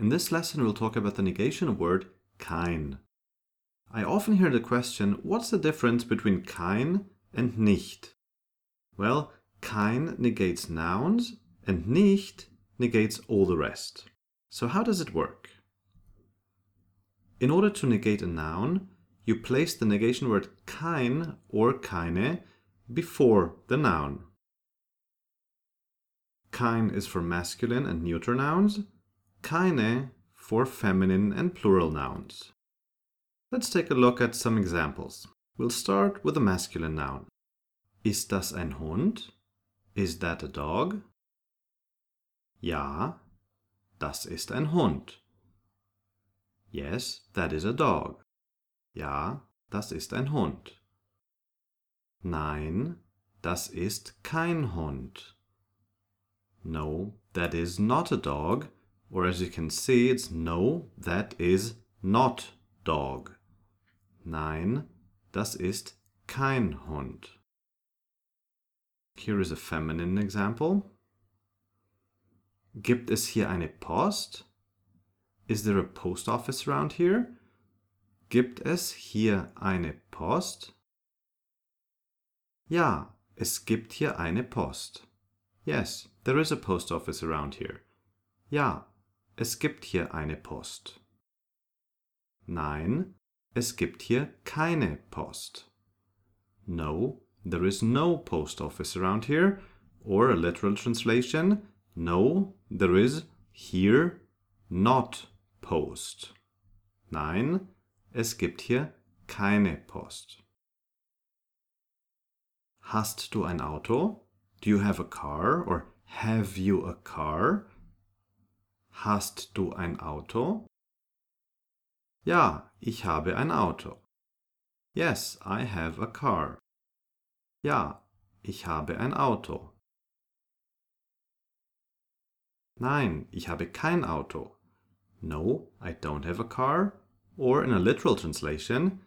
In this lesson, we'll talk about the negation word kein. I often hear the question, what's the difference between kein and nicht? Well, kein negates nouns and nicht negates all the rest. So how does it work? In order to negate a noun, you place the negation word kein or keine before the noun. Kein is for masculine and neuter nouns, keine for feminine and plural nouns. Let's take a look at some examples. We'll start with a masculine noun. Ist das ein Hund? Is that a dog? Ja, das ist ein Hund. Yes, that is a dog. Ja, das ist ein Hund. Nein, das ist kein Hund. No, that is not a dog. Or as you can see, it's no, that is not dog. Nein, das ist kein Hund. Here is a feminine example. Gibt es hier eine Post? Is there a post office around here? Gibt es hier eine Post? Ja, es gibt hier eine Post. Yes, there is a post office around here. Ja, es gibt hier eine Post. Nein, es gibt hier keine Post. No, there is no post office around here. Or a literal translation, no, there is here not post. Nein, es gibt hier keine Post. Hast du ein Auto? Do you have a car? Or have you a car? Hast du ein Auto? Ja, ich habe ein Auto. Yes, I have a car. Ja, ich habe ein Auto. Nein, ich habe kein Auto. No, I don't have a car. Or in a literal translation,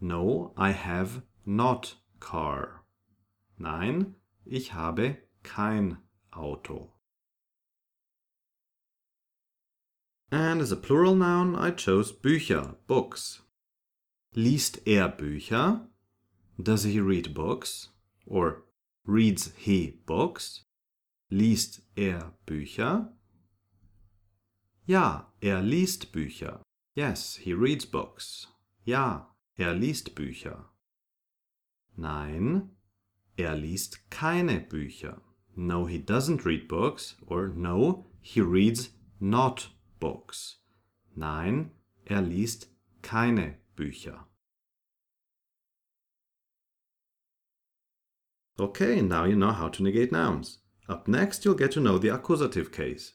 No, I have not car. Nein, ich habe kein Auto. And as a plural noun, I chose Bücher, books. Liest er Bücher? Does he read books? Or reads he books? Liest er Bücher? Ja, er liest Bücher. Yes, he reads books. Ja, er liest Bücher. Nein, er liest keine Bücher. No, he doesn't read books. Or no, he reads not books. Nein, er liest keine Bücher. Okay, now you know how to negate nouns. Up next, you'll get to know the accusative case.